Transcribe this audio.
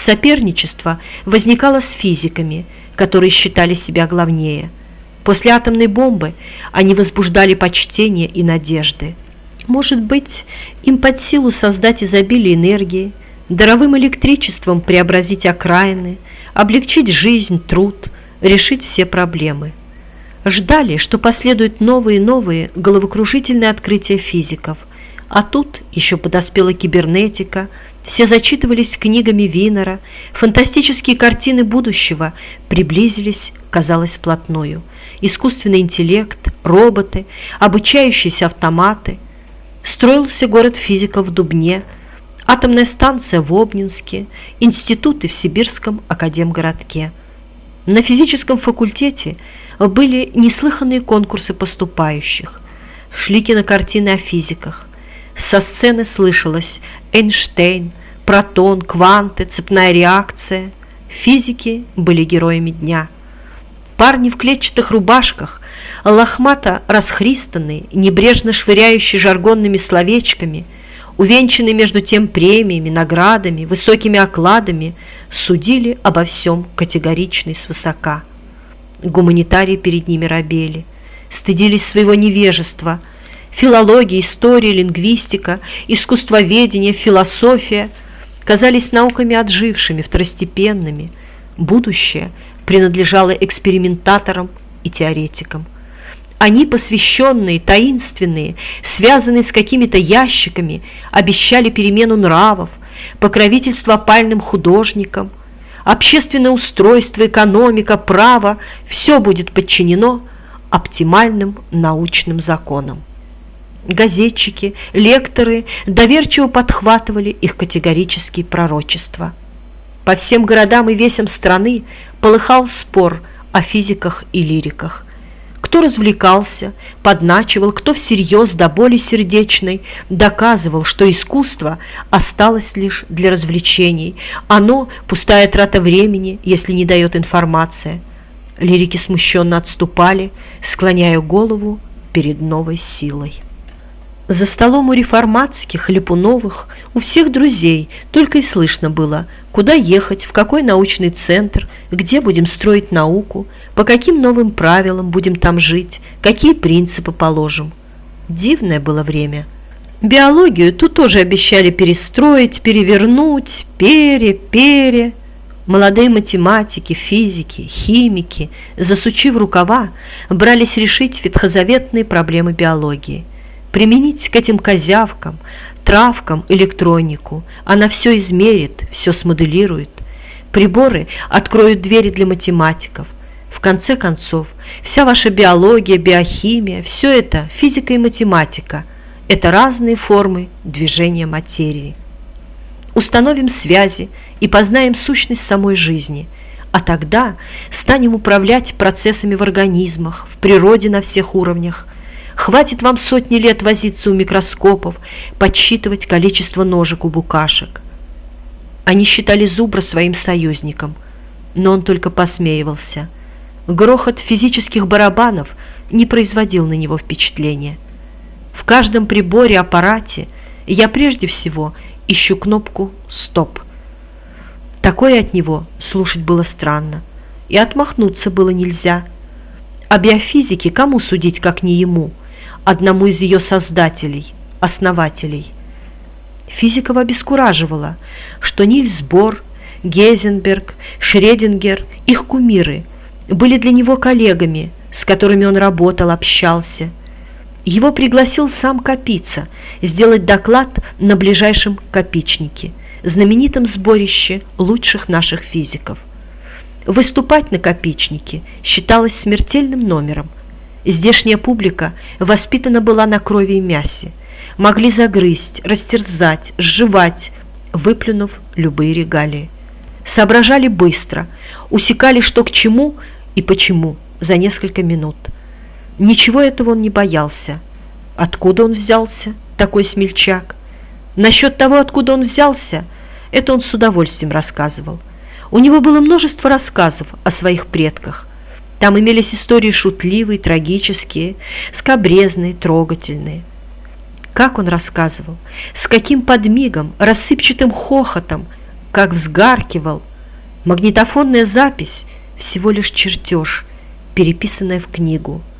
Соперничество возникало с физиками, которые считали себя главнее. После атомной бомбы они возбуждали почтение и надежды. Может быть, им под силу создать изобилие энергии, даровым электричеством преобразить окраины, облегчить жизнь, труд, решить все проблемы. Ждали, что последуют новые и новые головокружительные открытия физиков, а тут еще подоспела кибернетика, все зачитывались книгами Винера, фантастические картины будущего приблизились, казалось, вплотную. Искусственный интеллект, роботы, обучающиеся автоматы. Строился город физиков в Дубне – атомная станция в Обнинске, институты в Сибирском академгородке. На физическом факультете были неслыханные конкурсы поступающих. Шли кинокартины о физиках. Со сцены слышалось Эйнштейн, протон, кванты, цепная реакция. Физики были героями дня. Парни в клетчатых рубашках, лохмато расхристанные, небрежно швыряющие жаргонными словечками – увенчанные между тем премиями, наградами, высокими окладами, судили обо всем категорично и свысока. Гуманитарии перед ними робели, стыдились своего невежества. Филология, история, лингвистика, искусствоведение, философия казались науками отжившими, второстепенными. Будущее принадлежало экспериментаторам и теоретикам. Они, посвященные, таинственные, связанные с какими-то ящиками, обещали перемену нравов, покровительство опальным художникам, общественное устройство, экономика, право – все будет подчинено оптимальным научным законам. Газетчики, лекторы доверчиво подхватывали их категорические пророчества. По всем городам и весям страны полыхал спор о физиках и лириках. Кто развлекался, подначивал, кто всерьез до боли сердечной доказывал, что искусство осталось лишь для развлечений. Оно – пустая трата времени, если не дает информация. Лирики смущенно отступали, склоняя голову перед новой силой. За столом у реформатских, Липуновых, у всех друзей только и слышно было, куда ехать, в какой научный центр, где будем строить науку, по каким новым правилам будем там жить, какие принципы положим. Дивное было время. Биологию тут тоже обещали перестроить, перевернуть, пере-пере. Молодые математики, физики, химики, засучив рукава, брались решить ветхозаветные проблемы биологии – применить к этим козявкам, травкам электронику. Она все измерит, все смоделирует. Приборы откроют двери для математиков. В конце концов, вся ваша биология, биохимия, все это физика и математика – это разные формы движения материи. Установим связи и познаем сущность самой жизни, а тогда станем управлять процессами в организмах, в природе на всех уровнях, Хватит вам сотни лет возиться у микроскопов, подсчитывать количество ножек у букашек. Они считали Зубра своим союзником, но он только посмеивался. Грохот физических барабанов не производил на него впечатления. В каждом приборе, аппарате я прежде всего ищу кнопку «Стоп». Такое от него слушать было странно, и отмахнуться было нельзя. О биофизике кому судить, как не ему – одному из ее создателей, основателей. Физиков обескураживало, что Нильс Бор, Гейзенберг, Шредингер, их кумиры, были для него коллегами, с которыми он работал, общался. Его пригласил сам Капица сделать доклад на ближайшем Копичнике, знаменитом сборище лучших наших физиков. Выступать на Копичнике считалось смертельным номером – Здешняя публика воспитана была на крови и мясе. Могли загрызть, растерзать, сживать, выплюнув любые регалии. Соображали быстро, усекали что к чему и почему за несколько минут. Ничего этого он не боялся. Откуда он взялся, такой смельчак? Насчет того, откуда он взялся, это он с удовольствием рассказывал. У него было множество рассказов о своих предках, там имелись истории шутливые, трагические, скобрезные, трогательные. Как он рассказывал, с каким подмигом, рассыпчатым хохотом, как взгаркивал. Магнитофонная запись – всего лишь чертеж, переписанная в книгу –